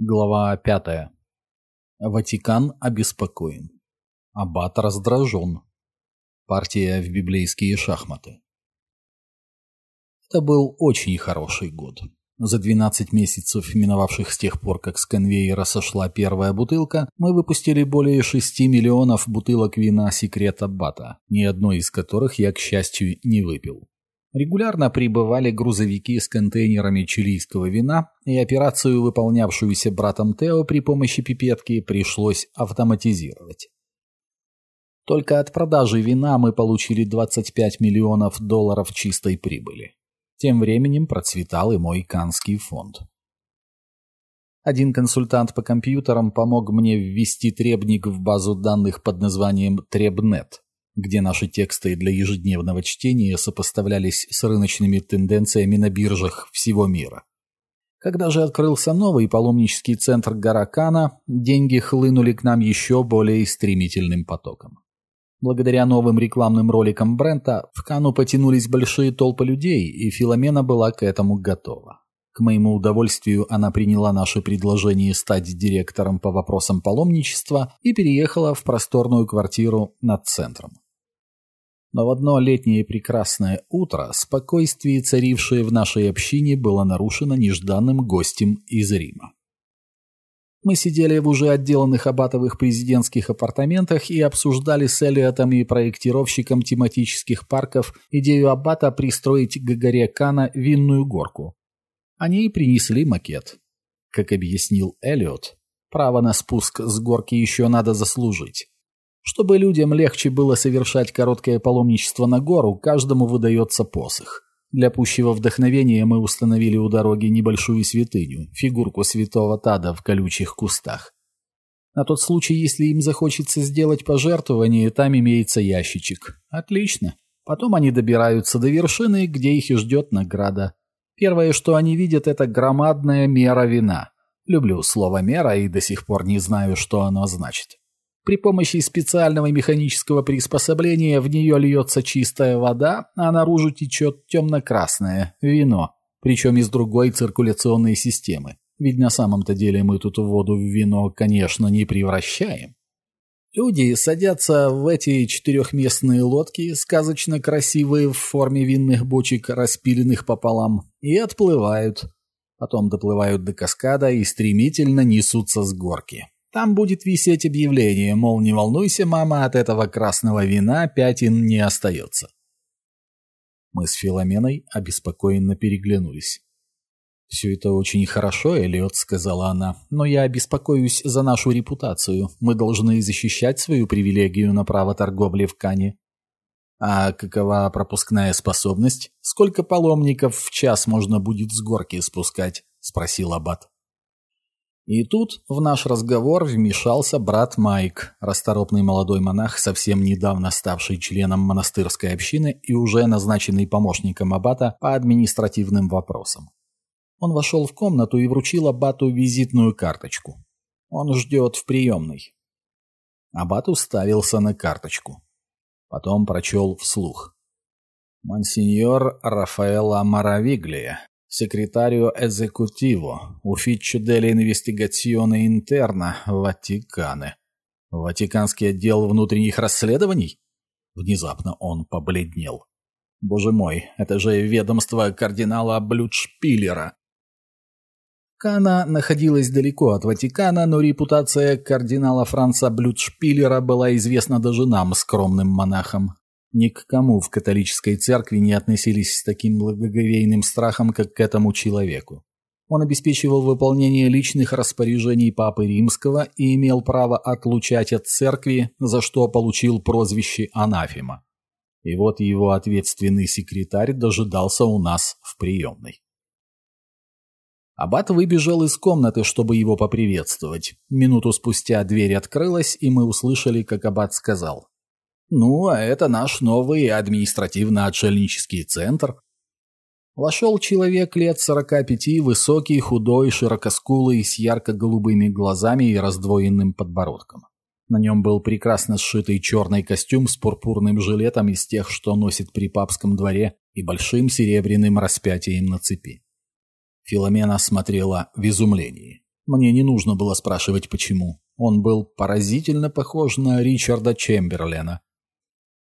Глава пятая. Ватикан обеспокоен. Аббат раздражен. Партия в библейские шахматы. Это был очень хороший год. За 12 месяцев, миновавших с тех пор, как с конвейера сошла первая бутылка, мы выпустили более 6 миллионов бутылок вина «Секрет Аббата», ни одной из которых я, к счастью, не выпил. Регулярно прибывали грузовики с контейнерами чилийского вина, и операцию, выполнявшуюся братом Тео при помощи пипетки, пришлось автоматизировать. Только от продажи вина мы получили 25 миллионов долларов чистой прибыли. Тем временем процветал и мой канский фонд. Один консультант по компьютерам помог мне ввести требник в базу данных под названием Требнет где наши тексты для ежедневного чтения сопоставлялись с рыночными тенденциями на биржах всего мира. Когда же открылся новый паломнический центр Гаракана, деньги хлынули к нам еще более стремительным потоком. Благодаря новым рекламным роликам Брента в Кану потянулись большие толпы людей, и Филомена была к этому готова. К моему удовольствию она приняла наше предложение стать директором по вопросам паломничества и переехала в просторную квартиру над центром. Но в одно летнее прекрасное утро спокойствие, царившее в нашей общине, было нарушено нежданным гостем из Рима. Мы сидели в уже отделанных абатовых президентских апартаментах и обсуждали с Элиотом и проектировщиком тематических парков идею аббата пристроить к горе Кана винную горку. Они и принесли макет. Как объяснил Элиот, право на спуск с горки еще надо заслужить. Чтобы людям легче было совершать короткое паломничество на гору, каждому выдается посох. Для пущего вдохновения мы установили у дороги небольшую святыню, фигурку святого Тада в колючих кустах. На тот случай, если им захочется сделать пожертвование, там имеется ящичек. Отлично. Потом они добираются до вершины, где их и ждет награда. Первое, что они видят, это громадная мера вина. Люблю слово «мера» и до сих пор не знаю, что оно значит. При помощи специального механического приспособления в нее льется чистая вода, а наружу течет темно-красное вино, причем из другой циркуляционной системы. Ведь на самом-то деле мы тут воду в вино, конечно, не превращаем. Люди садятся в эти четырехместные лодки, сказочно красивые в форме винных бочек, распиленных пополам, и отплывают. Потом доплывают до каскада и стремительно несутся с горки. Там будет висеть объявление, мол, не волнуйся, мама, от этого красного вина пятин не остается. Мы с Филоменой обеспокоенно переглянулись. «Все это очень хорошо, Эллиот», — сказала она, — «но я беспокоюсь за нашу репутацию. Мы должны защищать свою привилегию на право торговли в Кане». «А какова пропускная способность? Сколько паломников в час можно будет с горки спускать?» — спросил Аббат. И тут в наш разговор вмешался брат Майк, расторопный молодой монах, совсем недавно ставший членом монастырской общины и уже назначенный помощником аббата по административным вопросам. Он вошел в комнату и вручил аббату визитную карточку. Он ждет в приемной. Аббат уставился на карточку. Потом прочел вслух. «Монсеньор Рафаэла Маравиглия, секретарю эзекутиво, ufficio delle investigazione interna, Ватиканы. Ватиканский отдел внутренних расследований? Внезапно он побледнел. Боже мой, это же ведомство кардинала Блюдшпиллера. Кана находилась далеко от Ватикана, но репутация кардинала Франца Блюдшпиллера была известна даже нам, скромным монахам. Ни к кому в католической церкви не относились с таким благоговейным страхом, как к этому человеку. Он обеспечивал выполнение личных распоряжений Папы Римского и имел право отлучать от церкви, за что получил прозвище Анафима. И вот его ответственный секретарь дожидался у нас в приемной. Аббат выбежал из комнаты, чтобы его поприветствовать. Минуту спустя дверь открылась, и мы услышали, как Аббат сказал. Ну, а это наш новый административно-отшельнический центр. Вошел человек лет сорока пяти, высокий, худой, широкоскулый, с ярко-голубыми глазами и раздвоенным подбородком. На нем был прекрасно сшитый черный костюм с пурпурным жилетом из тех, что носит при папском дворе, и большим серебряным распятием на цепи. Филомена смотрела в изумлении. Мне не нужно было спрашивать, почему. Он был поразительно похож на Ричарда Чемберлена.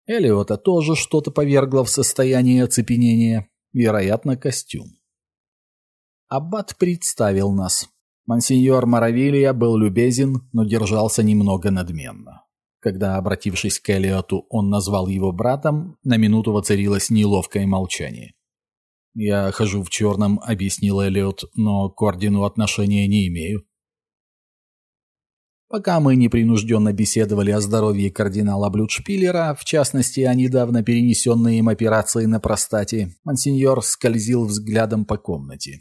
Элиота тоже что-то повергло в состояние оцепенения, вероятно, костюм. Аббат представил нас. Монсеньор Моравилия был любезен, но держался немного надменно. Когда, обратившись к Элиоту, он назвал его братом, на минуту воцарилось неловкое молчание. «Я хожу в черном», — объяснил Эллиот, — «но к ордену отношения не имею». Пока мы непринужденно беседовали о здоровье кардинала Блюдшпиллера, в частности, о недавно перенесенной им операции на простате, монсеньор скользил взглядом по комнате.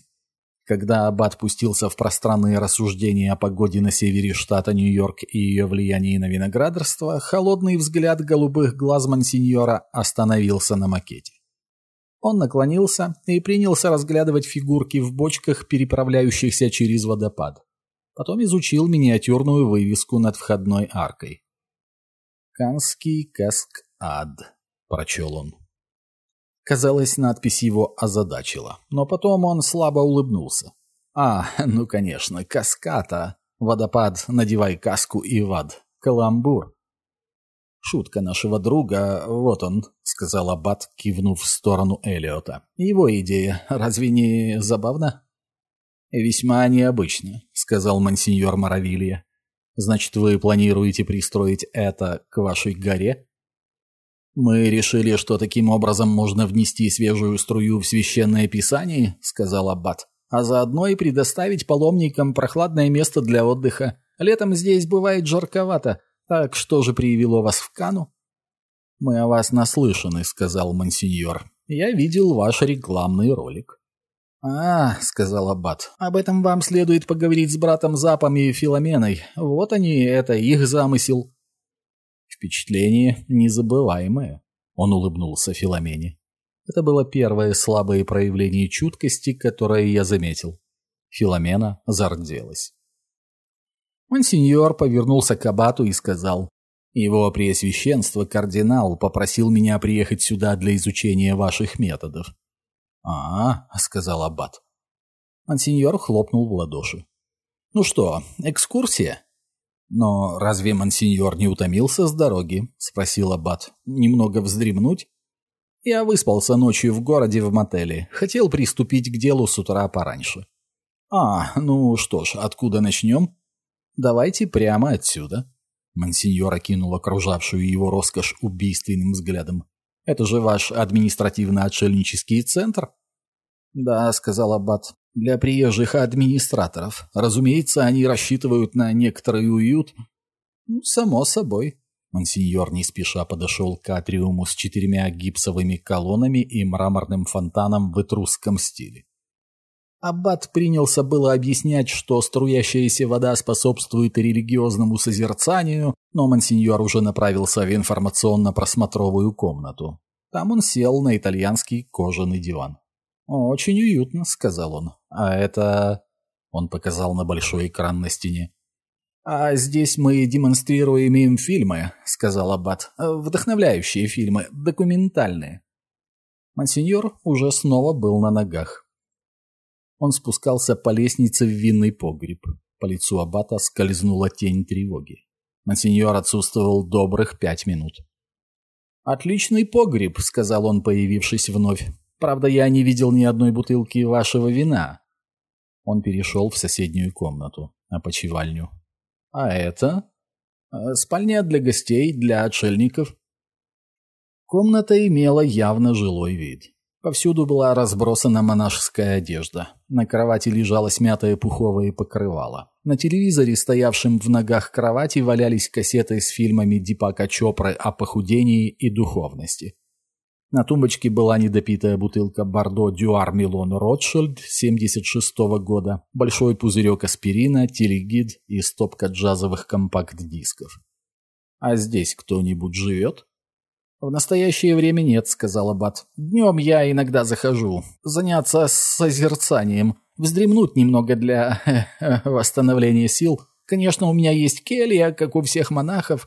Когда Аббат пустился в пространные рассуждения о погоде на севере штата Нью-Йорк и ее влиянии на виноградарство, холодный взгляд голубых глаз монсеньора остановился на макете. Он наклонился и принялся разглядывать фигурки в бочках, переправляющихся через водопад. Потом изучил миниатюрную вывеску над входной аркой. «Канский каск-ад», — прочел он. Казалось, надпись его озадачила, но потом он слабо улыбнулся. «А, ну конечно, каската. Водопад, надевай каску и в ад. Каламбур. «Шутка нашего друга, вот он», — сказал Аббат, кивнув в сторону Элиота. «Его идея. Разве не забавно?» «Весьма необычно», — сказал мансиньор Моравилья. «Значит, вы планируете пристроить это к вашей горе?» «Мы решили, что таким образом можно внести свежую струю в священное писание», — сказал Аббат, «а заодно и предоставить паломникам прохладное место для отдыха. Летом здесь бывает жарковато, так что же привело вас в Кану? Мы о вас наслышаны, сказал мансиньор. Я видел ваш рекламный ролик. «А, — сказал Аббат, — об этом вам следует поговорить с братом Запом и Филоменой. Вот они, это их замысел». Впечатление незабываемое. Он улыбнулся Филомене. Это было первое слабое проявление чуткости, которое я заметил. Филомена зарделась. Монсеньор повернулся к абату и сказал, «Его преосвященство, кардинал, попросил меня приехать сюда для изучения ваших методов». «А, — сказал аббат. Монсеньор хлопнул в ладоши. «Ну что, экскурсия?» «Но разве монсеньор не утомился с дороги?» — спросил аббат. «Немного вздремнуть?» «Я выспался ночью в городе в мотеле. Хотел приступить к делу с утра пораньше». «А, ну что ж, откуда начнем?» Давайте прямо отсюда. Монсеньор окинул окружавшую его роскошь убийственным взглядом. Это же ваш административно-отшельнический центр? Да, сказал Аббат. Для приезжих администраторов. Разумеется, они рассчитывают на некоторый уют. Ну, само собой. Монсеньор не спеша подошел к атриуму с четырьмя гипсовыми колоннами и мраморным фонтаном в этрусском стиле. Аббат принялся было объяснять, что струящаяся вода способствует религиозному созерцанию, но мансиньор уже направился в информационно-просмотровую комнату. Там он сел на итальянский кожаный диван. «Очень уютно», — сказал он. «А это...» — он показал на большой экран на стене. «А здесь мы демонстрируем им фильмы», — сказал Аббат. «Вдохновляющие фильмы, документальные». Монсеньор уже снова был на ногах. Он спускался по лестнице в винный погреб. По лицу аббата скользнула тень тревоги. Монсеньор отсутствовал добрых пять минут. «Отличный погреб», — сказал он, появившись вновь. «Правда, я не видел ни одной бутылки вашего вина». Он перешел в соседнюю комнату, опочивальню. «А это?» «Э, «Спальня для гостей, для отшельников». Комната имела явно жилой вид. Повсюду была разбросана монашеская одежда. На кровати лежало смятое пуховое покрывало. На телевизоре, стоявшем в ногах кровати, валялись кассеты с фильмами Дипака Чопры о похудении и духовности. На тумбочке была недопитая бутылка Бордо Дюар Милон Ротшильд 76 -го года, большой пузырек аспирина, телегид и стопка джазовых компакт-дисков. «А здесь кто-нибудь живет?» «В настоящее время нет», — сказал Аббат. «Днем я иногда захожу. Заняться созерцанием. Вздремнуть немного для восстановления сил. Конечно, у меня есть келья, как у всех монахов».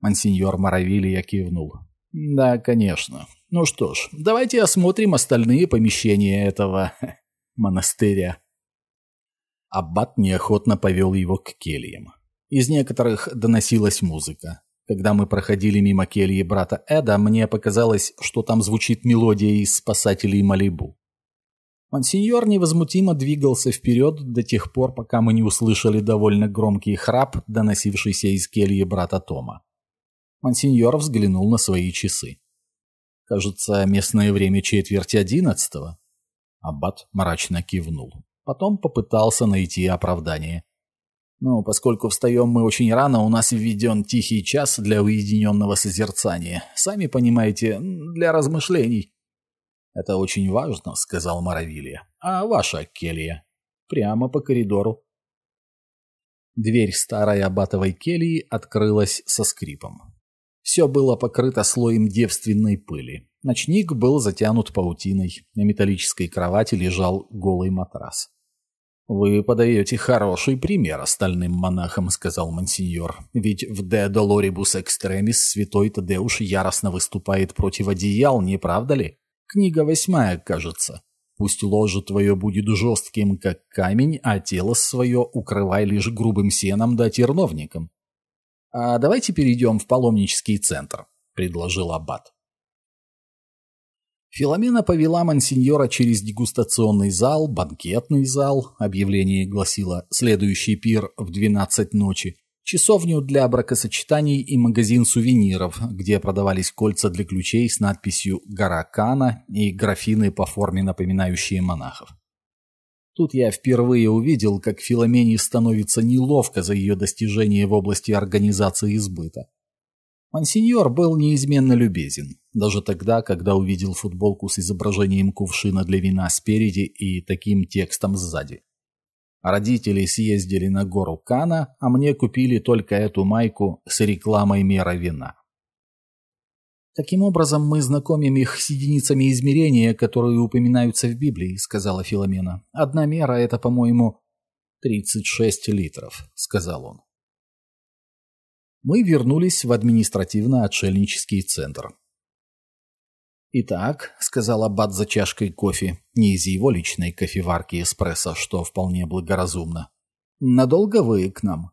Монсеньор Моравилья кивнул. «Да, конечно. Ну что ж, давайте осмотрим остальные помещения этого монастыря». Аббат неохотно повел его к кельям. Из некоторых доносилась музыка. Когда мы проходили мимо кельи брата Эда, мне показалось, что там звучит мелодия из «Спасателей Малибу». Монсеньор невозмутимо двигался вперед до тех пор, пока мы не услышали довольно громкий храп, доносившийся из кельи брата Тома. Монсеньор взглянул на свои часы. «Кажется, местное время четверти одиннадцатого». Аббат мрачно кивнул. Потом попытался найти оправдание. «Ну, поскольку встаем мы очень рано, у нас введен тихий час для уединенного созерцания. Сами понимаете, для размышлений». «Это очень важно», — сказал Моровилья. «А ваша келья?» «Прямо по коридору». Дверь старой аббатовой кельи открылась со скрипом. Все было покрыто слоем девственной пыли. Ночник был затянут паутиной. На металлической кровати лежал голый матрас. «Вы подаете хороший пример остальным монахам», — сказал мансиньор. «Ведь в «De Doloribus Extremis» святой Тадеуш яростно выступает против одеял, не правда ли? Книга восьмая, кажется. Пусть ложе твое будет жестким, как камень, а тело свое укрывай лишь грубым сеном да терновником. «А давайте перейдем в паломнический центр», — предложил Аббат. Филомена повела мансиньора через дегустационный зал, банкетный зал, объявление гласило «Следующий пир в 12 ночи», часовню для бракосочетаний и магазин сувениров, где продавались кольца для ключей с надписью «Гора Кана» и графины по форме, напоминающие монахов. Тут я впервые увидел, как Филомене становится неловко за ее достижения в области организации избыта. Монсеньор был неизменно любезен, даже тогда, когда увидел футболку с изображением кувшина для вина спереди и таким текстом сзади. Родители съездили на гору Кана, а мне купили только эту майку с рекламой мера вина. «Таким образом, мы знакомим их с единицами измерения, которые упоминаются в Библии», — сказала Филомена. «Одна мера — это, по-моему, 36 литров», — сказал он. Мы вернулись в административно-отшельнический центр. «Итак», — сказал Аббат за чашкой кофе, не из его личной кофеварки эспрессо, что вполне благоразумно. «Надолго вы к нам?»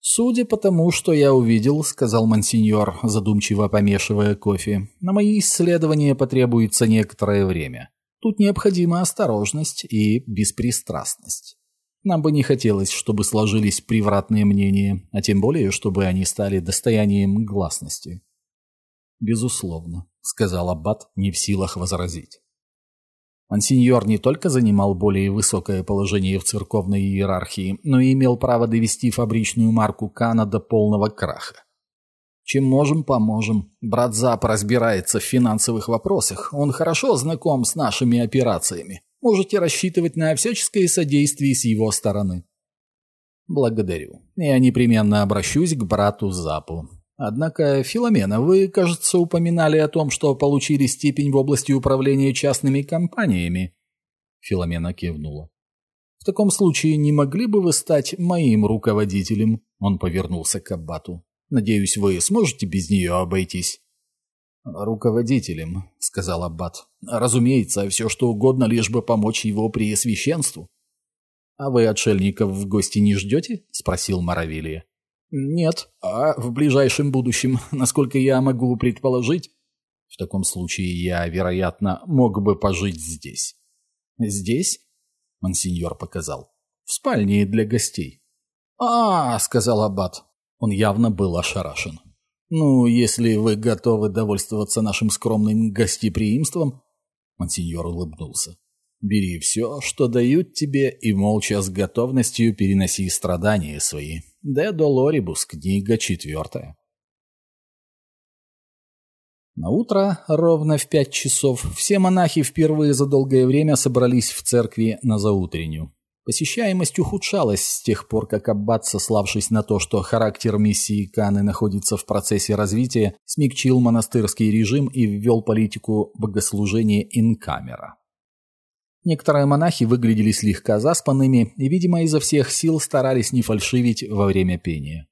«Судя по тому, что я увидел», — сказал мансиньор, задумчиво помешивая кофе, — «на мои исследования потребуется некоторое время. Тут необходима осторожность и беспристрастность. Нам бы не хотелось, чтобы сложились превратные мнения, а тем более, чтобы они стали достоянием гласности». «Безусловно», — сказал Аббат, не в силах возразить. Монсеньор не только занимал более высокое положение в церковной иерархии, но и имел право довести фабричную марку Кана до полного краха. Чем можем, поможем. Брат Зап разбирается в финансовых вопросах. Он хорошо знаком с нашими операциями. Можете рассчитывать на всяческое содействие с его стороны. Благодарю. Я непременно обращусь к брату Запу. Однако, Филомена, вы, кажется, упоминали о том, что получили степень в области управления частными компаниями. Филомена кивнула. В таком случае не могли бы вы стать моим руководителем? Он повернулся к аббату. Надеюсь, вы сможете без нее обойтись. «Руководителем», — сказал Аббат. «Разумеется, все что угодно, лишь бы помочь его преосвященству». «А вы отшельников в гости не ждете?» — спросил Моровилия. Нет, а в ближайшем будущем, насколько я могу предположить. В таком случае я, вероятно, мог бы пожить здесь. Здесь? Монсеньор показал. В спальне для гостей. А, сказал аббат. Он явно был ошарашен. Ну, если вы готовы довольствоваться нашим скромным гостеприимством, Монсеньор улыбнулся. Бери все, что дают тебе, и молча с готовностью переноси страдания свои. Де Долорибус, книга четвертая. На утро, ровно в пять часов, все монахи впервые за долгое время собрались в церкви на заутреннюю. Посещаемость ухудшалась с тех пор, как аббат, сославшись на то, что характер миссии Каны находится в процессе развития, смягчил монастырский режим и ввел политику богослужения инкамера. Некоторые монахи выглядели слегка заспанными и, видимо, изо всех сил старались не фальшивить во время пения.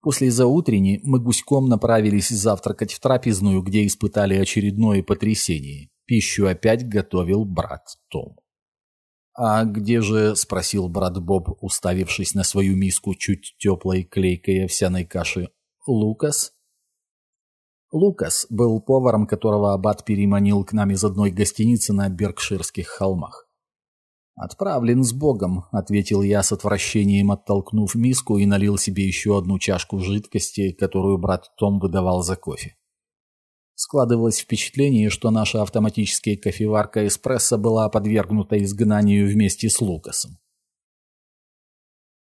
После заутрени мы гуськом направились завтракать в трапезную, где испытали очередное потрясение. Пищу опять готовил брат Том. «А где же?» — спросил брат Боб, уставившись на свою миску чуть теплой клейкой овсяной каши. «Лукас?» Лукас был поваром, которого аббат переманил к нам из одной гостиницы на Беркширских холмах. «Отправлен с Богом», — ответил я с отвращением, оттолкнув миску и налил себе еще одну чашку жидкости, которую брат Том выдавал за кофе. Складывалось впечатление, что наша автоматическая кофеварка «Эспрессо» была подвергнута изгнанию вместе с Лукасом.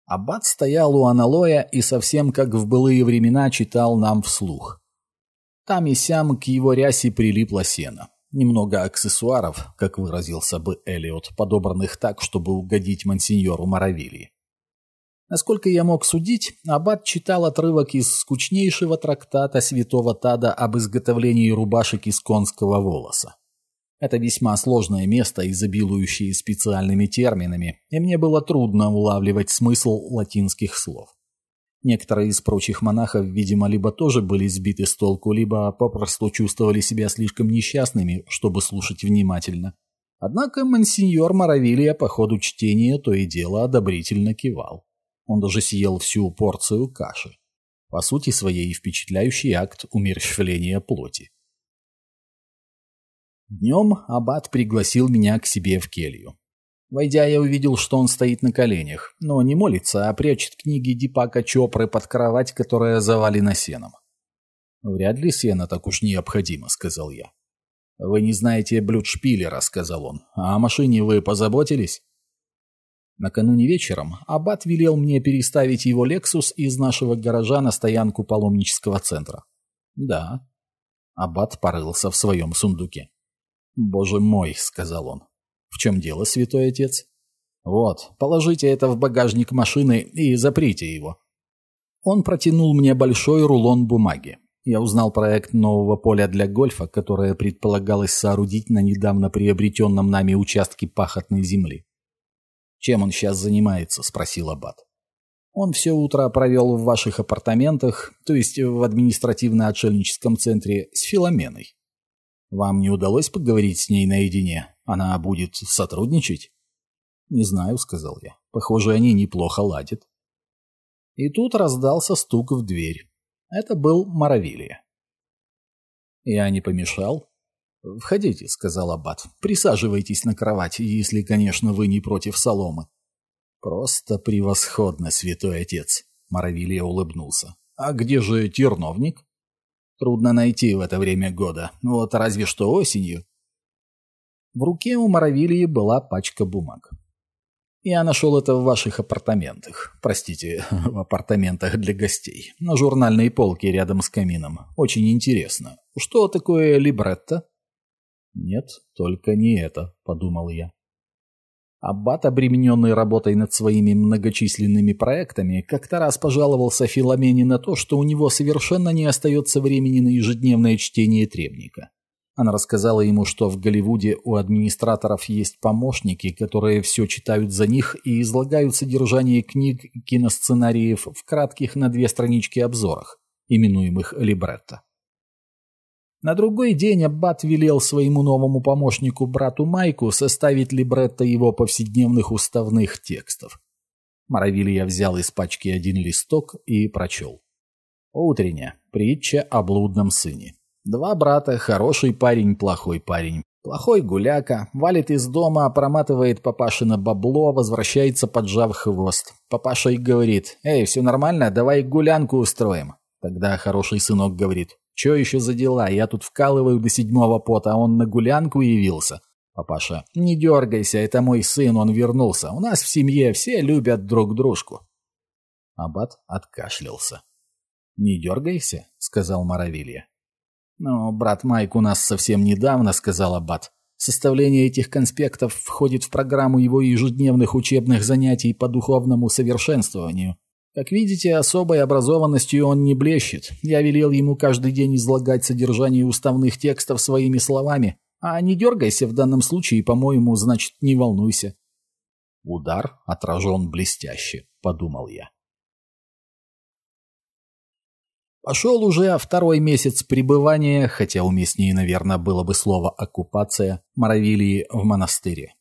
Аббат стоял у аналоя и совсем как в былые времена читал нам вслух. Там и сям к его рясе прилипло сено. Немного аксессуаров, как выразился бы Элиот, подобранных так, чтобы угодить мансиньору Моравилии. Насколько я мог судить, Аббат читал отрывок из скучнейшего трактата святого Тада об изготовлении рубашек из конского волоса. Это весьма сложное место, изобилующее специальными терминами, и мне было трудно улавливать смысл латинских слов. Некоторые из прочих монахов, видимо, либо тоже были сбиты с толку, либо попросту чувствовали себя слишком несчастными, чтобы слушать внимательно. Однако мансиньор Моравилия по ходу чтения то и дело одобрительно кивал. Он даже съел всю порцию каши. По сути своей впечатляющий акт умерщвления плоти. Днем аббат пригласил меня к себе в келью. Войдя, я увидел, что он стоит на коленях, но не молится, а прячет книги Дипака Чопры под кровать, которая завалена сеном. «Вряд ли сено так уж необходимо», — сказал я. «Вы не знаете блюдшпилера», — сказал он. «А о машине вы позаботились?» Накануне вечером Аббат велел мне переставить его «Лексус» из нашего гаража на стоянку паломнического центра. Да. Аббат порылся в своем сундуке. «Боже мой», — сказал он. «В чем дело, святой отец?» «Вот, положите это в багажник машины и заприте его». Он протянул мне большой рулон бумаги. Я узнал проект нового поля для гольфа, которое предполагалось соорудить на недавно приобретенном нами участке пахотной земли. «Чем он сейчас занимается?» — спросил Аббат. «Он все утро провел в ваших апартаментах, то есть в административно-отшельническом центре, с Филоменой. Вам не удалось поговорить с ней наедине? Она будет сотрудничать?» «Не знаю», — сказал я. «Похоже, они неплохо ладят». И тут раздался стук в дверь. Это был Моровилия. Я не помешал. «Входите», — сказал Аббат. «Присаживайтесь на кровать, если, конечно, вы не против соломы». «Просто превосходно, святой отец», — Моровилья улыбнулся. «А где же терновник?» «Трудно найти в это время года. Вот разве что осенью». В руке у Моровильи была пачка бумаг. «Я нашел это в ваших апартаментах. Простите, в апартаментах для гостей. На журнальной полке рядом с камином. Очень интересно. Что такое либретто?» «Нет, только не это», — подумал я. Аббат, обремененный работой над своими многочисленными проектами, как-то раз пожаловался Филомене на то, что у него совершенно не остается времени на ежедневное чтение требника. Она рассказала ему, что в Голливуде у администраторов есть помощники, которые все читают за них и излагают содержание книг киносценариев в кратких на две странички обзорах, именуемых либретто. На другой день Аббат велел своему новому помощнику брату Майку составить либретто его повседневных уставных текстов. Моровилья взял из пачки один листок и прочел. Утренняя. Притча о блудном сыне. Два брата, хороший парень, плохой парень. Плохой гуляка, валит из дома, проматывает папашина бабло, возвращается, поджав хвост. Папаша и говорит, «Эй, все нормально, давай гулянку устроим». Тогда хороший сынок говорит, Че еще за дела? Я тут вкалываю до седьмого пота, а он на гулянку явился. Папаша, не дергайся, это мой сын, он вернулся. У нас в семье все любят друг дружку. Аббат откашлялся. «Не дергайся», — сказал Моровилья. «Ну, брат Майк у нас совсем недавно», — сказал Аббат. «Составление этих конспектов входит в программу его ежедневных учебных занятий по духовному совершенствованию. Как видите, особой образованностью он не блещет. Я велел ему каждый день излагать содержание уставных текстов своими словами. А не дергайся в данном случае, по-моему, значит, не волнуйся. Удар отражен блестяще, подумал я. Пошел уже второй месяц пребывания, хотя уместнее, наверное, было бы слово «оккупация» Моровилии в монастыре.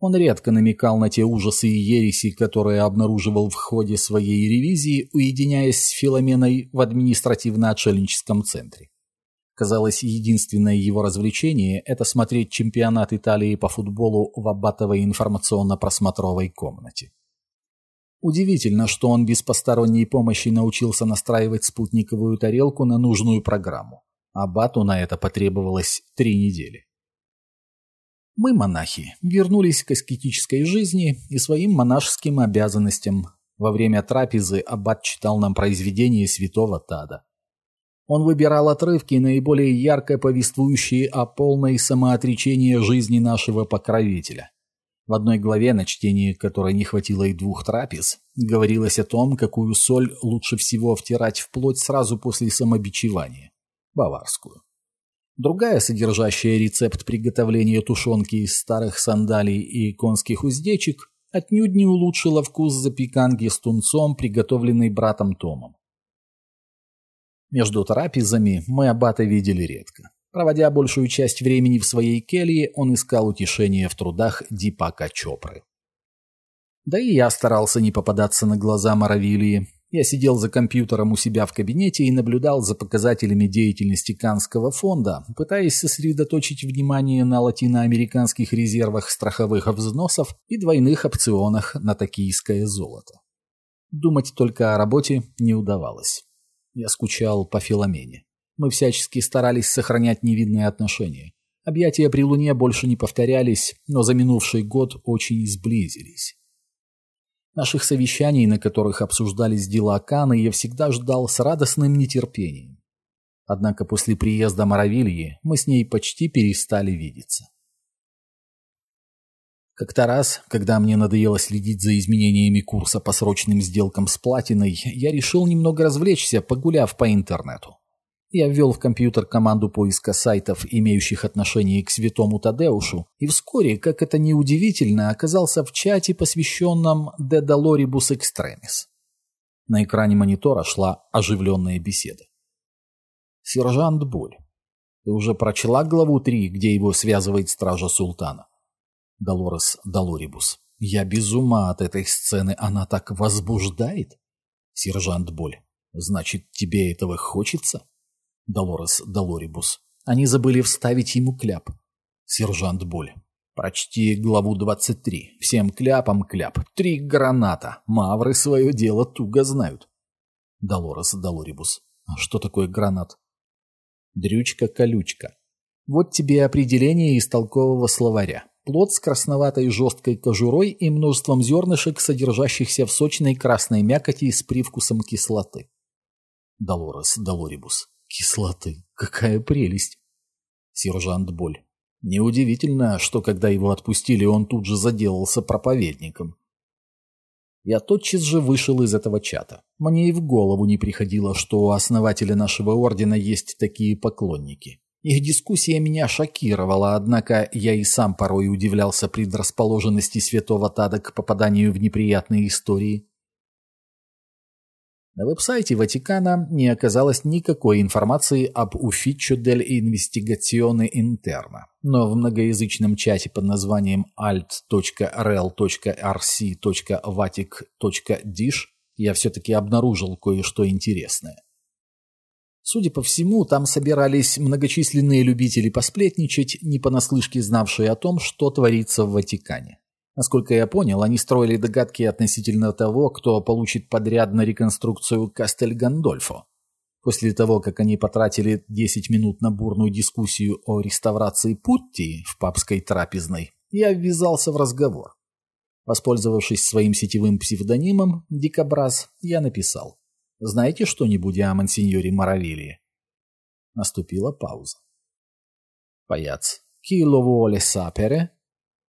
Он редко намекал на те ужасы и ереси, которые обнаруживал в ходе своей ревизии, уединяясь с Филоменой в административно-отшельническом центре. Казалось, единственное его развлечение – это смотреть чемпионат Италии по футболу в Аббатовой информационно-просмотровой комнате. Удивительно, что он без посторонней помощи научился настраивать спутниковую тарелку на нужную программу. Аббату на это потребовалось три недели. Мы, монахи, вернулись к аскетической жизни и своим монашеским обязанностям. Во время трапезы аббат читал нам произведения святого Тада. Он выбирал отрывки, наиболее ярко повествующие о полной самоотречении жизни нашего покровителя. В одной главе, на чтение которой не хватило и двух трапез, говорилось о том, какую соль лучше всего втирать в плоть сразу после самобичевания – баварскую. Другая, содержащая рецепт приготовления тушенки из старых сандалий и конских уздечек, отнюдь не улучшила вкус запеканки с тунцом, приготовленной братом Томом. Между трапезами мы аббата видели редко. Проводя большую часть времени в своей келье, он искал утешение в трудах Дипака Чопры. Да и я старался не попадаться на глаза Моровилии, я сидел за компьютером у себя в кабинете и наблюдал за показателями деятельности Канского фонда, пытаясь сосредоточить внимание на латиноамериканских резервах страховых взносов и двойных опционах на токийское золото. Думать только о работе не удавалось. Я скучал по Филомене. Мы всячески старались сохранять невидные отношения. Объятия при Луне больше не повторялись, но за минувший год очень сблизились. Наших совещаний, на которых обсуждались дела Каны, я всегда ждал с радостным нетерпением. Однако после приезда Моровильи мы с ней почти перестали видеться. Как-то раз, когда мне надоело следить за изменениями курса по срочным сделкам с платиной, я решил немного развлечься, погуляв по интернету. Я ввел в компьютер команду поиска сайтов, имеющих отношение к святому Тадеушу, и вскоре, как это ни удивительно, оказался в чате, посвященном De Doloribus Extremis. На экране монитора шла оживленная беседа. «Сержант Боль, ты уже прочла главу 3, где его связывает стража султана?» Долорес Долорибус. «Я без ума от этой сцены, она так возбуждает?» Сержант Боль. «Значит, тебе этого хочется?» Долорес Долорибус. Они забыли вставить ему кляп. Сержант Боль. Прочти главу 23. Всем кляпам кляп. Три граната. Мавры свое дело туго знают. Долорес Долорибус. А что такое гранат? Дрючка-колючка. Вот тебе определение из толкового словаря. Плод с красноватой жесткой кожурой и множеством зернышек, содержащихся в сочной красной мякоти с привкусом кислоты. Долорес Долорибус. Кислоты. Какая прелесть. Сержант Боль. Неудивительно, что когда его отпустили, он тут же заделался проповедником. Я тотчас же вышел из этого чата. Мне и в голову не приходило, что у основателя нашего ордена есть такие поклонники. Их дискуссия меня шокировала, однако я и сам порой удивлялся предрасположенности святого Тада к попаданию в неприятные истории. На веб-сайте Ватикана не оказалось никакой информации об Ufficio del Investigazione Interna, но в многоязычном чате под названием alt.rel.rc.vatic.dish я все-таки обнаружил кое-что интересное. Судя по всему, там собирались многочисленные любители посплетничать, не понаслышке знавшие о том, что творится в Ватикане. Насколько я понял, они строили догадки относительно того, кто получит подряд на реконструкцию Кастель Гандольфо. После того, как они потратили 10 минут на бурную дискуссию о реставрации Путти в папской трапезной, я ввязался в разговор. Воспользовавшись своим сетевым псевдонимом «Дикобраз», я написал «Знаете что-нибудь о мансиньоре Моравилии?» Наступила пауза. Паяц. «Chi lo vuole sapere?»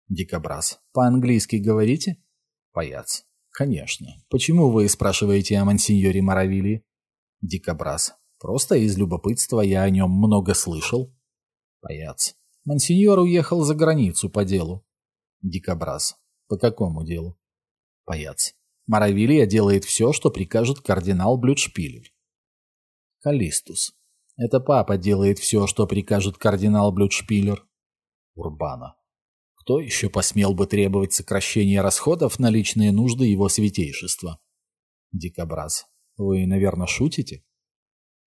Дикобраз. По-английски говорите? Паяц. Конечно. Почему вы спрашиваете о мансиньоре Моравили? Дикобраз. Просто из любопытства я о нем много слышал. Паяц. Мансиньор уехал за границу по делу. Дикобраз. По какому делу? Паяц. Моравилия делает все, что прикажет кардинал Блюдшпилер. Калистус. Это папа делает все, что прикажет кардинал Блюдшпилер. Урбана. Кто еще посмел бы требовать сокращения расходов на личные нужды его святейшества? Дикобраз. Вы, наверное, шутите?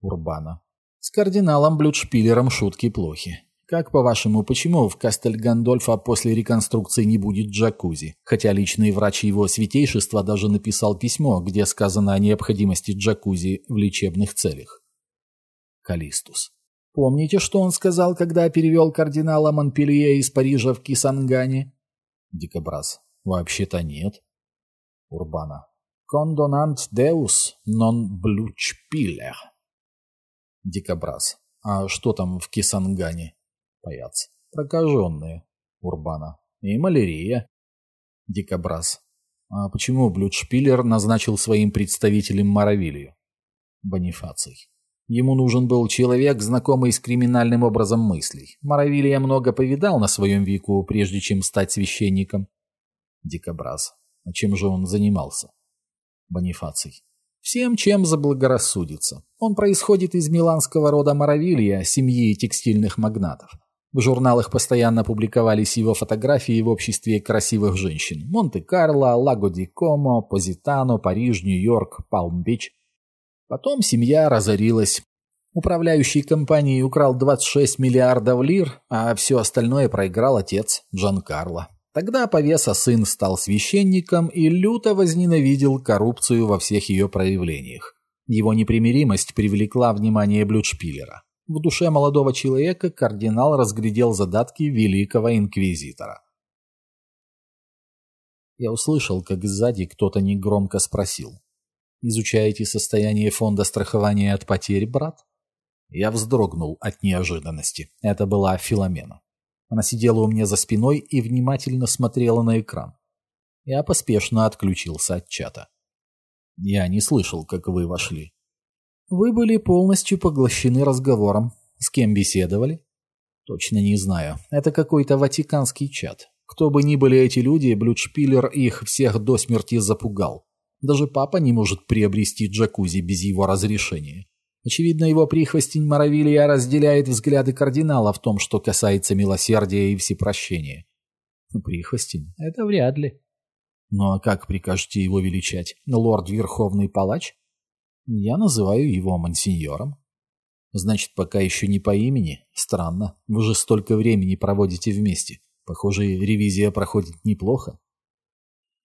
Урбана. С кардиналом Блюдшпилером шутки плохи. Как, по-вашему, почему в Кастель Гандольфа после реконструкции не будет джакузи? Хотя личный врач его святейшества даже написал письмо, где сказано о необходимости джакузи в лечебных целях. Калистус. Помните, что он сказал, когда перевел кардинала Монпелье из Парижа в Кисангане? Дикобраз. Вообще-то нет. Урбана. Кондонант деус нон блючпилер. Дикобраз. А что там в Кисангане? Паяц. Прокаженные. Урбана. И малярия. Дикобраз. А почему Блюдшпилер назначил своим представителем Моровилью? Бонифаций. Ему нужен был человек, знакомый с криминальным образом мыслей. Моровилия много повидал на своем веку, прежде чем стать священником. Дикобраз. А чем же он занимался? Бонифаций. Всем, чем заблагорассудится. Он происходит из миланского рода Моровилья, семьи текстильных магнатов. В журналах постоянно публиковались его фотографии в обществе красивых женщин. Монте-Карло, Лаго-ди-Комо, Позитано, Париж, Нью-Йорк, Палм-Бич. Потом семья разорилась. Управляющий компанией украл 26 миллиардов лир, а все остальное проиграл отец Джан Карло. Тогда Повеса сын стал священником и люто возненавидел коррупцию во всех ее проявлениях. Его непримиримость привлекла внимание Блюдшпилера. В душе молодого человека кардинал разглядел задатки великого инквизитора. Я услышал, как сзади кто-то негромко спросил. «Изучаете состояние фонда страхования от потерь, брат?» Я вздрогнул от неожиданности. Это была Филомена. Она сидела у меня за спиной и внимательно смотрела на экран. Я поспешно отключился от чата. Я не слышал, как вы вошли. Вы были полностью поглощены разговором. С кем беседовали? Точно не знаю. Это какой-то ватиканский чат. Кто бы ни были эти люди, Блюдшпилер их всех до смерти запугал. Даже папа не может приобрести джакузи без его разрешения. Очевидно, его прихвостень Моровилья разделяет взгляды кардинала в том, что касается милосердия и всепрощения. Прихвостень? Это вряд ли. Ну а как прикажете его величать? Лорд Верховный Палач? Я называю его мансиньором. Значит, пока еще не по имени? Странно. Вы же столько времени проводите вместе. Похоже, ревизия проходит неплохо.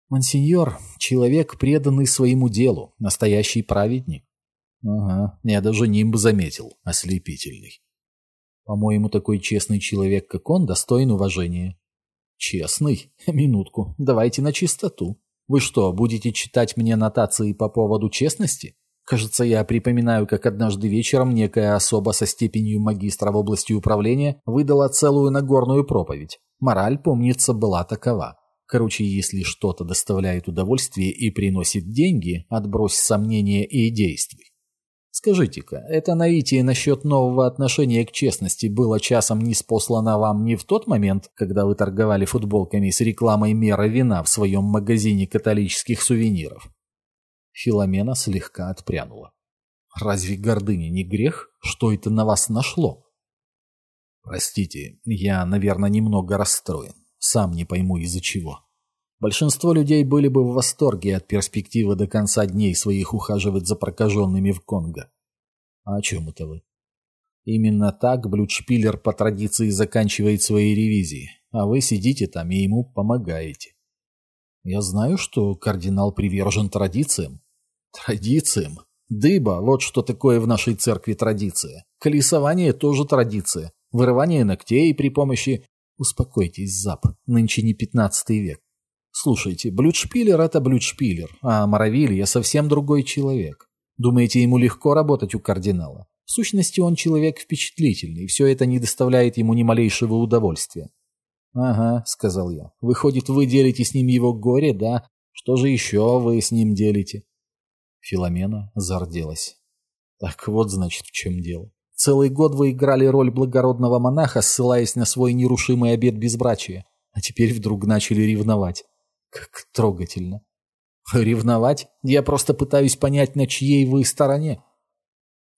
Мансиньор — человек, преданный своему делу, настоящий праведник. Ага, я даже нимб заметил, ослепительный. По-моему, такой честный человек, как он, достоин уважения. Честный? Минутку, давайте на чистоту. Вы что, будете читать мне нотации по поводу честности? Кажется, я припоминаю, как однажды вечером некая особа со степенью магистра в области управления выдала целую Нагорную проповедь. Мораль, помнится, была такова. Короче, если что-то доставляет удовольствие и приносит деньги, отбрось сомнения и действуй. Скажите-ка, это наитие насчет нового отношения к честности было часом не спослано вам не в тот момент, когда вы торговали футболками с рекламой мера вина в своем магазине католических сувениров? Филомена слегка отпрянула. Разве гордыня не грех? Что это на вас нашло? Простите, я, наверное, немного расстроен. Сам не пойму из-за чего. Большинство людей были бы в восторге от перспективы до конца дней своих ухаживать за прокаженными в Конго. А о чем это вы? Именно так Блюдшпилер по традиции заканчивает свои ревизии, а вы сидите там и ему помогаете. Я знаю, что кардинал привержен традициям. Традициям? Дыба, вот что такое в нашей церкви традиция. Колесование тоже традиция. Вырывание ногтей при помощи... Успокойтесь, Зап, нынче не пятнадцатый век. Слушайте, Блюдшпилер — это Блюдшпилер, а Моровилья — совсем другой человек. Думаете, ему легко работать у кардинала? В сущности, он человек впечатлительный, все это не доставляет ему ни малейшего удовольствия. «Ага», — сказал я. «Выходит, вы делите с ним его горе, да? Что же еще вы с ним делите?» Филомена зарделась. «Так вот, значит, в чем дело. Целый год вы играли роль благородного монаха, ссылаясь на свой нерушимый обет безбрачия, а теперь вдруг начали ревновать. Как трогательно. Ревновать? Я просто пытаюсь понять, на чьей вы стороне.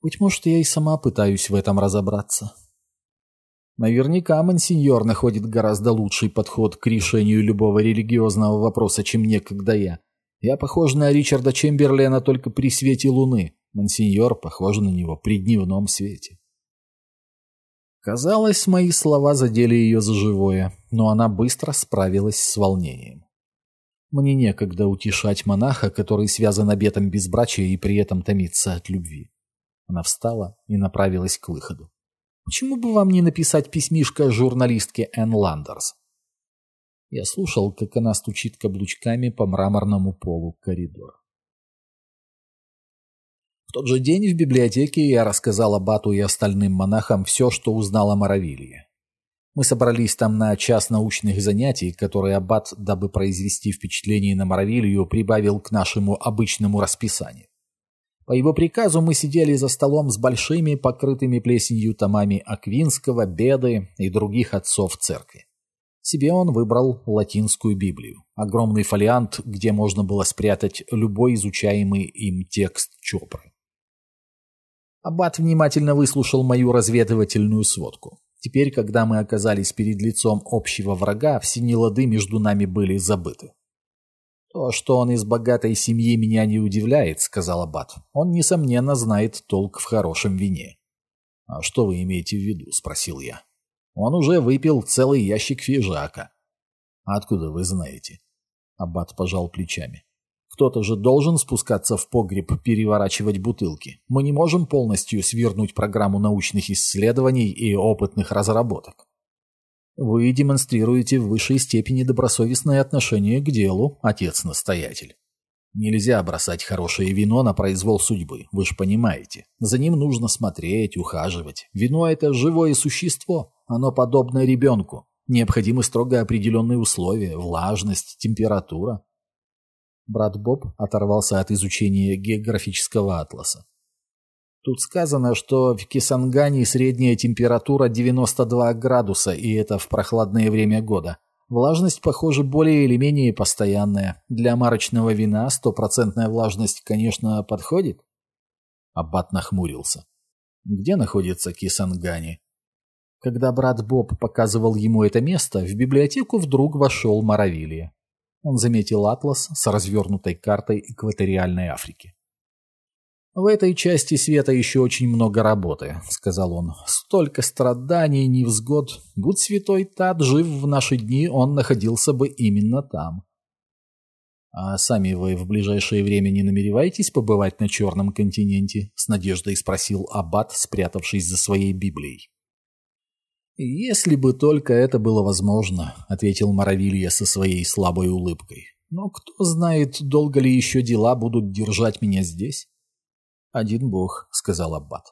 Быть может, я и сама пытаюсь в этом разобраться. Наверняка мансиньор находит гораздо лучший подход к решению любого религиозного вопроса, чем некогда я. Я похож на Ричарда Чемберлена только при свете луны. Мансиньор похож на него при дневном свете. Казалось, мои слова задели ее за живое, но она быстро справилась с волнением. Мне некогда утешать монаха, который связан обетом безбрачия и при этом томится от любви. Она встала и направилась к выходу. Почему бы вам не написать письмишко журналистке Энн Ландерс? Я слушал, как она стучит каблучками по мраморному полу коридора. В тот же день в библиотеке я рассказал Абату и остальным монахам все, что узнал о Моровилье. Мы собрались там на час научных занятий, которые Аббат, дабы произвести впечатление на Моровилью, прибавил к нашему обычному расписанию. По его приказу мы сидели за столом с большими, покрытыми плесенью томами Аквинского, Беды и других отцов церкви. Себе он выбрал латинскую Библию, огромный фолиант, где можно было спрятать любой изучаемый им текст Чопры. Аббат внимательно выслушал мою разведывательную сводку. Теперь, когда мы оказались перед лицом общего врага, все нелады между нами были забыты. «То, что он из богатой семьи, меня не удивляет», — сказал Аббат. «Он, несомненно, знает толк в хорошем вине». «А что вы имеете в виду?» — спросил я. «Он уже выпил целый ящик фижака». «Откуда вы знаете?» Аббат пожал плечами. Кто-то же должен спускаться в погреб, переворачивать бутылки. Мы не можем полностью свернуть программу научных исследований и опытных разработок. Вы демонстрируете в высшей степени добросовестное отношение к делу, отец-настоятель. Нельзя бросать хорошее вино на произвол судьбы, вы же понимаете. За ним нужно смотреть, ухаживать. Вино – это живое существо, оно подобно ребенку. Необходимы строго определенные условия, влажность, температура. Брат Боб оторвался от изучения географического атласа. Тут сказано, что в Кисангане средняя температура 92 градуса, и это в прохладное время года. Влажность, похоже, более или менее постоянная. Для марочного вина стопроцентная влажность, конечно, подходит. Аббат нахмурился. Где находится Кисангани? Когда брат Боб показывал ему это место, в библиотеку вдруг вошел Моровилья. Он заметил атлас с развернутой картой экваториальной Африки. «В этой части света еще очень много работы», — сказал он. «Столько страданий, невзгод. Будь святой Тат жив в наши дни, он находился бы именно там». «А сами вы в ближайшее время не намереваетесь побывать на Черном континенте?» — с надеждой спросил Аббат, спрятавшись за своей Библией. «Если бы только это было возможно», — ответил Моровилья со своей слабой улыбкой. «Но кто знает, долго ли еще дела будут держать меня здесь?» «Один бог», — сказал Аббат.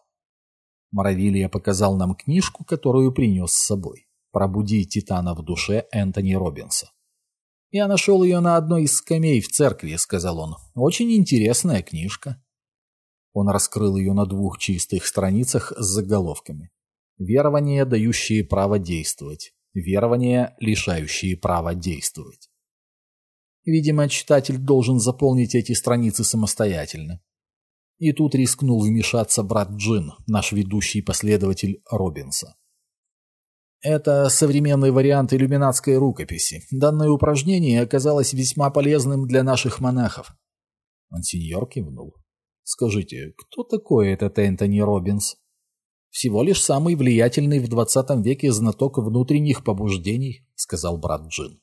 Моровилья показал нам книжку, которую принес с собой. «Пробуди Титана в душе» Энтони Робинса. «Я нашел ее на одной из скамей в церкви», — сказал он. «Очень интересная книжка». Он раскрыл ее на двух чистых страницах с заголовками. Верования, дающие право действовать. Верования, лишающие права действовать. Видимо, читатель должен заполнить эти страницы самостоятельно. И тут рискнул вмешаться брат Джин, наш ведущий последователь Робинса. Это современный вариант иллюминатской рукописи. Данное упражнение оказалось весьма полезным для наших монахов. Монсеньор кивнул. Скажите, кто такой этот Энтони Робинс? Всего лишь самый влиятельный в двадцатом веке знаток внутренних побуждений, сказал брат Джин.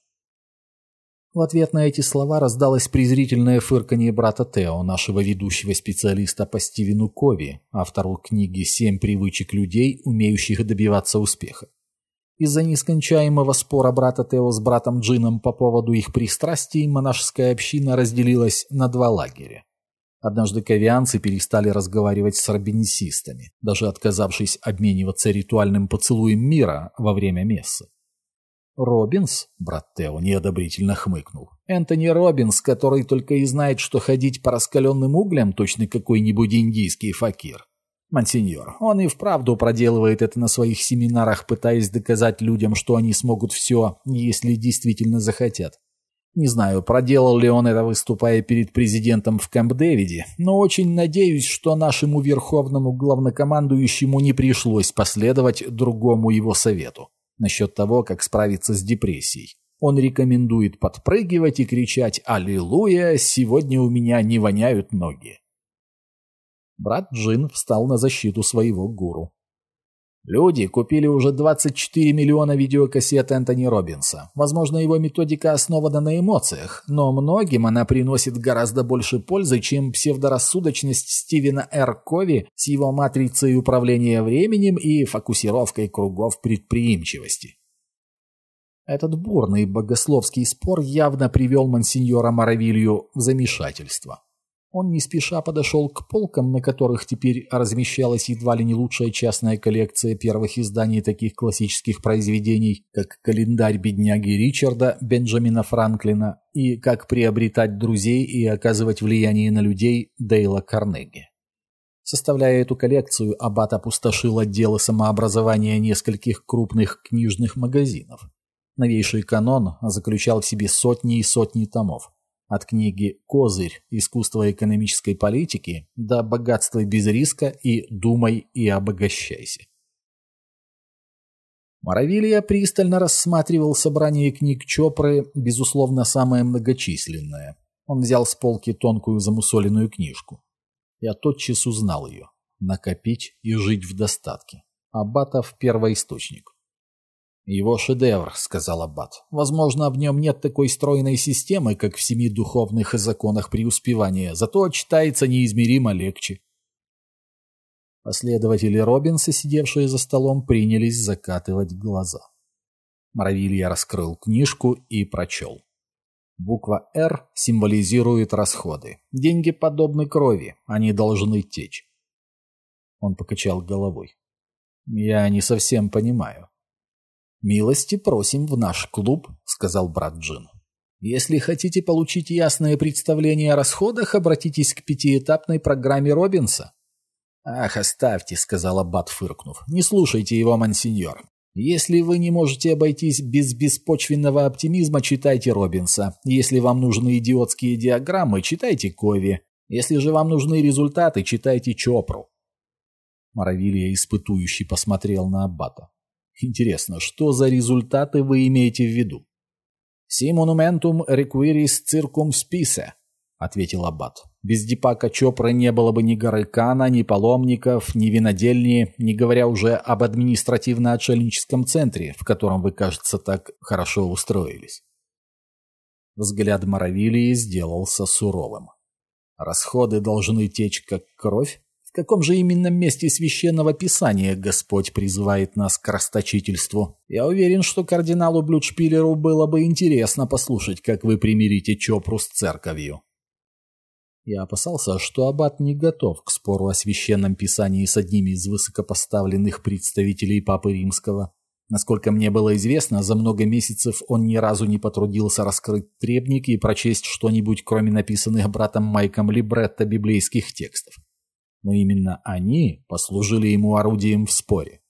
В ответ на эти слова раздалось презрительное фырканье брата Тео, нашего ведущего специалиста по Стивену Кови, автору книги «Семь привычек людей, умеющих добиваться успеха». Из-за нескончаемого спора брата Тео с братом Джином по поводу их пристрастий монашеская община разделилась на два лагеря. Однажды ковианцы перестали разговаривать с робинсистами, даже отказавшись обмениваться ритуальным поцелуем мира во время мессы. «Робинс?» — брат Тео неодобрительно хмыкнул. «Энтони Робинс, который только и знает, что ходить по раскаленным углям, точно какой-нибудь индийский факир. Монсеньор, он и вправду проделывает это на своих семинарах, пытаясь доказать людям, что они смогут все, если действительно захотят. Не знаю, проделал ли он это, выступая перед президентом в Кэмп-Дэвиде, но очень надеюсь, что нашему верховному главнокомандующему не пришлось последовать другому его совету насчет того, как справиться с депрессией. Он рекомендует подпрыгивать и кричать «Аллилуйя! Сегодня у меня не воняют ноги!» Брат Джин встал на защиту своего гуру. Люди купили уже 24 миллиона видеокассет Энтони Робинса. Возможно, его методика основана на эмоциях, но многим она приносит гораздо больше пользы, чем псевдорассудочность Стивена Р. Кови с его матрицей управления временем и фокусировкой кругов предприимчивости. Этот бурный богословский спор явно привел мансиньора Моровилью в замешательство. Он не спеша подошел к полкам, на которых теперь размещалась едва ли не лучшая частная коллекция первых изданий таких классических произведений, как «Календарь бедняги Ричарда» Бенджамина Франклина и «Как приобретать друзей и оказывать влияние на людей» Дейла Карнеги. Составляя эту коллекцию, Аббат опустошил отделы самообразования нескольких крупных книжных магазинов. Новейший канон заключал в себе сотни и сотни томов от книги «Козырь. Искусство экономической политики» до «Богатство без риска» и «Думай и обогащайся». Моровилья пристально рассматривал собрание книг Чопры, безусловно, самое многочисленное. Он взял с полки тонкую замусоленную книжку. Я тотчас узнал ее. «Накопить и жить в достатке». Аббатов первоисточник. «Его шедевр», — сказал Аббат. «Возможно, в нем нет такой стройной системы, как в семи духовных законах преуспевания, зато читается неизмеримо легче». Последователи Робинса, сидевшие за столом, принялись закатывать глаза. Моровилья раскрыл книжку и прочел. Буква «Р» символизирует расходы. Деньги подобны крови, они должны течь. Он покачал головой. «Я не совсем понимаю. «Милости просим в наш клуб», — сказал брат Джин. «Если хотите получить ясное представление о расходах, обратитесь к пятиэтапной программе Робинса». «Ах, оставьте», — сказал Аббат, фыркнув. «Не слушайте его, мансиньор. Если вы не можете обойтись без беспочвенного оптимизма, читайте Робинса. Если вам нужны идиотские диаграммы, читайте Кови. Если же вам нужны результаты, читайте Чопру». Моровилья испытующий посмотрел на Аббата. Интересно, что за результаты вы имеете в виду? «Си монументум requiris circum spise», — ответил Аббат. «Без Дипака Чопры не было бы ни горы Кана, ни паломников, ни винодельни, не говоря уже об административно-отшельническом центре, в котором вы, кажется, так хорошо устроились». Взгляд Моровилии сделался суровым. «Расходы должны течь как кровь?» В каком же именно месте священного писания Господь призывает нас к расточительству? Я уверен, что кардиналу Блюдшпилеру было бы интересно послушать, как вы примирите Чопру с церковью. Я опасался, что аббат не готов к спору о священном писании с одним из высокопоставленных представителей Папы Римского. Насколько мне было известно, за много месяцев он ни разу не потрудился раскрыть требник и прочесть что-нибудь, кроме написанных братом Майком либретто библейских текстов но именно они послужили ему орудием в споре.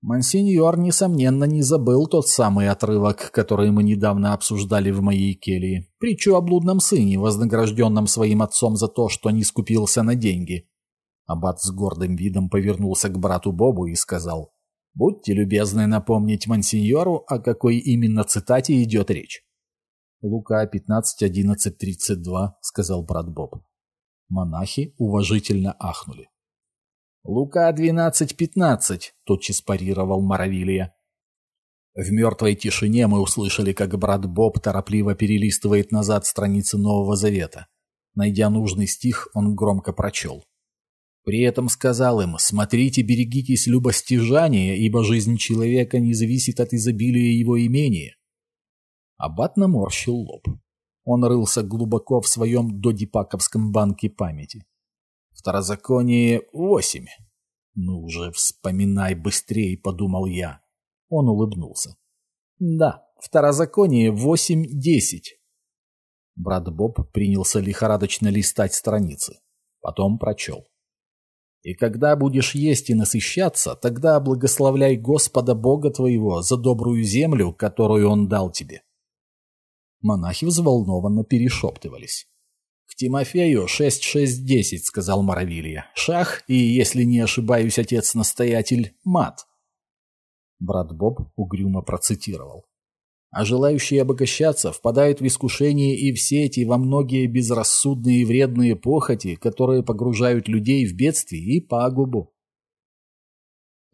Монсеньор, несомненно, не забыл тот самый отрывок, который мы недавно обсуждали в моей келье, притчу о блудном сыне, вознагражденном своим отцом за то, что не скупился на деньги. Аббат с гордым видом повернулся к брату Бобу и сказал, «Будьте любезны напомнить монсеньору, о какой именно цитате идет речь». «Лука 15.11.32», — сказал брат Боб. Монахи уважительно ахнули. «Лука 12.15», — тотчас парировал Моровилья. В мертвой тишине мы услышали, как брат Боб торопливо перелистывает назад страницы Нового Завета. Найдя нужный стих, он громко прочел. При этом сказал им, «Смотрите, берегитесь любостяжания, ибо жизнь человека не зависит от изобилия его имения». Аббат наморщил лоб. Он рылся глубоко в своем додипаковском банке памяти. Второзаконие восемь. Ну уже вспоминай быстрее, подумал я. Он улыбнулся. Да, второзаконие восемь-десять. Брат Боб принялся лихорадочно листать страницы. Потом прочел. «И когда будешь есть и насыщаться, тогда благословляй Господа Бога твоего за добрую землю, которую Он дал тебе. Монахи взволнованно перешептывались. «К Тимофею 6-6-10», — сказал Моровилья. «Шах и, если не ошибаюсь, отец-настоятель, мат». Брат Боб угрюмо процитировал. А желающие обогащаться впадают в искушение и в сети во многие безрассудные и вредные похоти, которые погружают людей в бедствие и пагубу.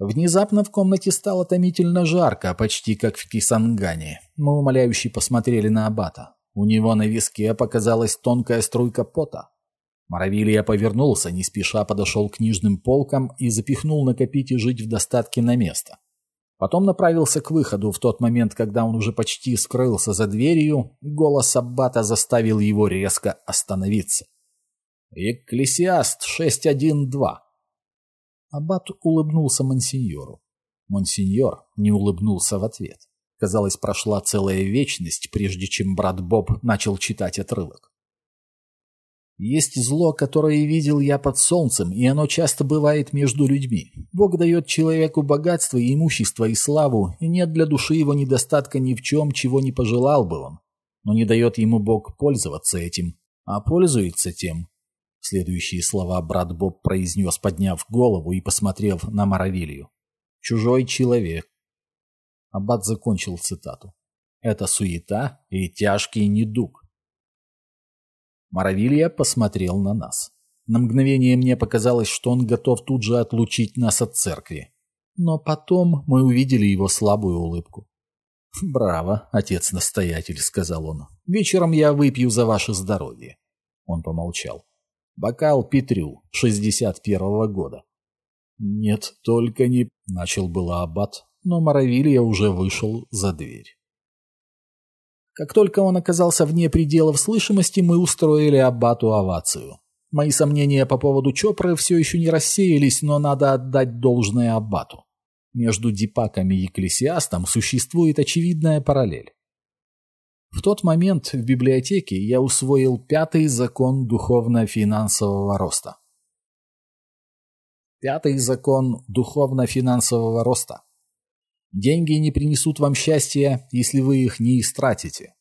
Внезапно в комнате стало томительно жарко, почти как в Кисангане. Мы умоляюще посмотрели на Абата. У него на виске показалась тонкая струйка пота. Моровилья повернулся, не спеша подошел к книжным полкам и запихнул накопить и жить в достатке на место. Потом направился к выходу в тот момент, когда он уже почти скрылся за дверью, голос Аббата заставил его резко остановиться. «Экклесиаст 6.1.2». Аббат улыбнулся Монсеньору. Монсеньор не улыбнулся в ответ. Казалось, прошла целая вечность, прежде чем брат Боб начал читать отрывок. Есть зло, которое видел я под солнцем, и оно часто бывает между людьми. Бог дает человеку богатство и имущество и славу, и нет для души его недостатка ни в чем, чего не пожелал бы он. Но не дает ему Бог пользоваться этим, а пользуется тем. Следующие слова брат Боб произнес, подняв голову и посмотрев на Моровилью. «Чужой человек». Аббат закончил цитату. «Это суета и тяжкий недуг». Моровилья посмотрел на нас. На мгновение мне показалось, что он готов тут же отлучить нас от церкви. Но потом мы увидели его слабую улыбку. «Браво, отец-настоятель», — сказал он. «Вечером я выпью за ваше здоровье». Он помолчал. «Бокал Петрю, 61-го года». «Нет, только не...» — начал было аббат, но Моровилья уже вышел за дверь. Как только он оказался вне пределов слышимости, мы устроили Аббату овацию. Мои сомнения по поводу Чопры все еще не рассеялись, но надо отдать должное Аббату. Между Дипаком и Екклесиастом существует очевидная параллель. В тот момент в библиотеке я усвоил пятый закон духовно-финансового роста. Пятый закон духовно-финансового роста. Деньги не принесут вам счастья, если вы их не истратите.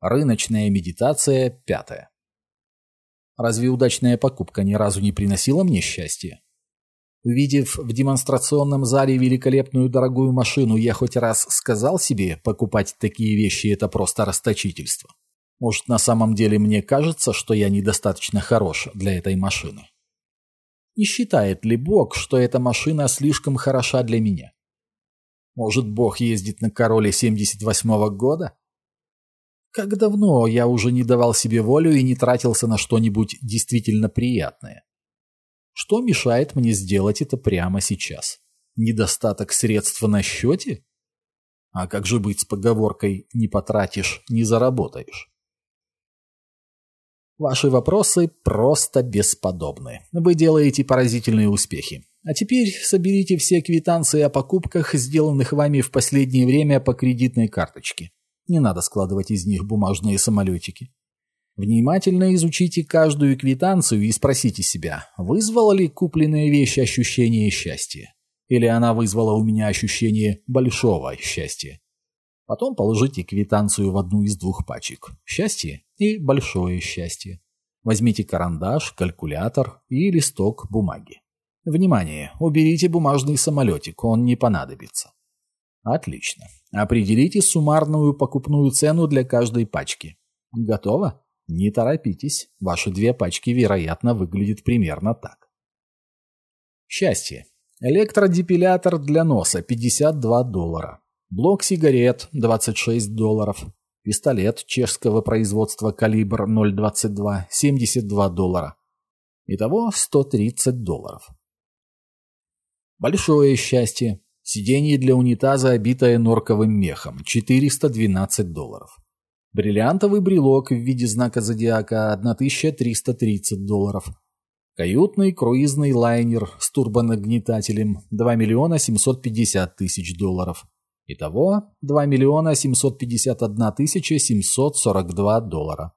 Рыночная медитация пятая. Разве удачная покупка ни разу не приносила мне счастья? Увидев в демонстрационном зале великолепную дорогую машину, я хоть раз сказал себе, покупать такие вещи – это просто расточительство. Может, на самом деле мне кажется, что я недостаточно хорош для этой машины? Не считает ли Бог, что эта машина слишком хороша для меня? Может, Бог ездит на короле 78-го года? Как давно я уже не давал себе волю и не тратился на что-нибудь действительно приятное? Что мешает мне сделать это прямо сейчас? Недостаток средств на счете? А как же быть с поговоркой «не потратишь, не заработаешь»? Ваши вопросы просто бесподобны. Вы делаете поразительные успехи. А теперь соберите все квитанции о покупках, сделанных вами в последнее время по кредитной карточке. Не надо складывать из них бумажные самолетики. Внимательно изучите каждую квитанцию и спросите себя, вызвала ли купленная вещь ощущение счастья? Или она вызвала у меня ощущение большого счастья? Потом положите квитанцию в одну из двух пачек. Счастье и большое счастье. Возьмите карандаш, калькулятор и листок бумаги. Внимание, уберите бумажный самолетик, он не понадобится. Отлично. Определите суммарную покупную цену для каждой пачки. Готово? Не торопитесь, ваши две пачки, вероятно, выглядят примерно так. Счастье. Электродепилятор для носа 52 доллара. Блок сигарет 26 долларов. Пистолет чешского производства калибр 0,22 72 доллара. Итого 130 долларов. Большое счастье. Сиденье для унитаза, обитое норковым мехом. 412 долларов. Бриллиантовый брелок в виде знака зодиака 1330 долларов. Каютный круизный лайнер с турбонагнетателем 2 миллиона 750 тысяч долларов. Итого 2 миллиона 751 тысяча 742 доллара.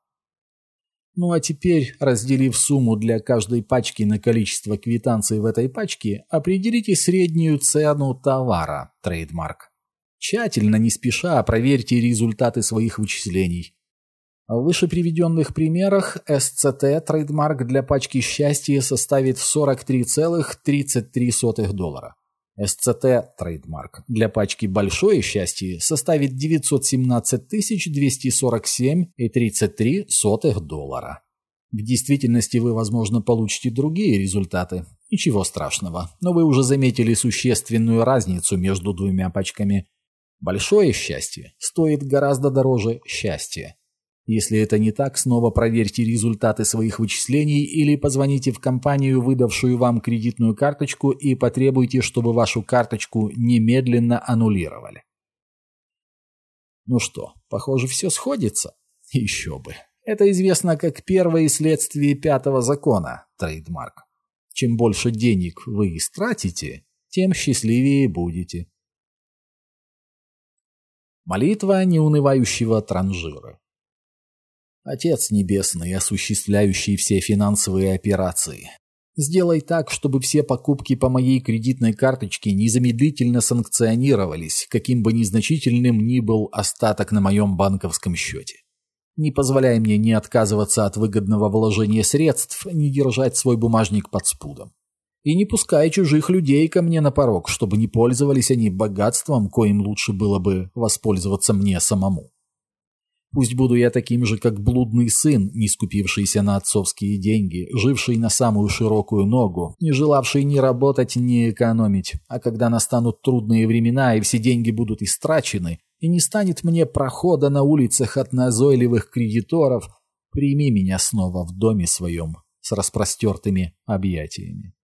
Ну а теперь, разделив сумму для каждой пачки на количество квитанций в этой пачке, определите среднюю цену товара, трейдмарк. Тщательно, не спеша, проверьте результаты своих вычислений. В выше приведенных примерах SCT trademark для пачки счастья составит 43,33 доллара. SCT trademark для пачки большое счастье составит 917 247,33 доллара. В действительности вы, возможно, получите другие результаты. Ничего страшного, но вы уже заметили существенную разницу между двумя пачками. Большое счастье стоит гораздо дороже счастья. Если это не так, снова проверьте результаты своих вычислений или позвоните в компанию, выдавшую вам кредитную карточку, и потребуйте, чтобы вашу карточку немедленно аннулировали. Ну что, похоже, все сходится? Еще бы. Это известно как первое следствие пятого закона, трейдмарк. Чем больше денег вы истратите, тем счастливее будете. Молитва неунывающего транжира. Отец Небесный, осуществляющий все финансовые операции, сделай так, чтобы все покупки по моей кредитной карточке незамедлительно санкционировались, каким бы незначительным ни был остаток на моем банковском счете. Не позволяй мне ни отказываться от выгодного вложения средств, ни держать свой бумажник под спудом. И не пускай чужих людей ко мне на порог, чтобы не пользовались они богатством, коим лучше было бы воспользоваться мне самому. Пусть буду я таким же, как блудный сын, не скупившийся на отцовские деньги, живший на самую широкую ногу, не желавший ни работать, ни экономить. А когда настанут трудные времена и все деньги будут истрачены, и не станет мне прохода на улицах от назойливых кредиторов, прими меня снова в доме своем с распростертыми объятиями.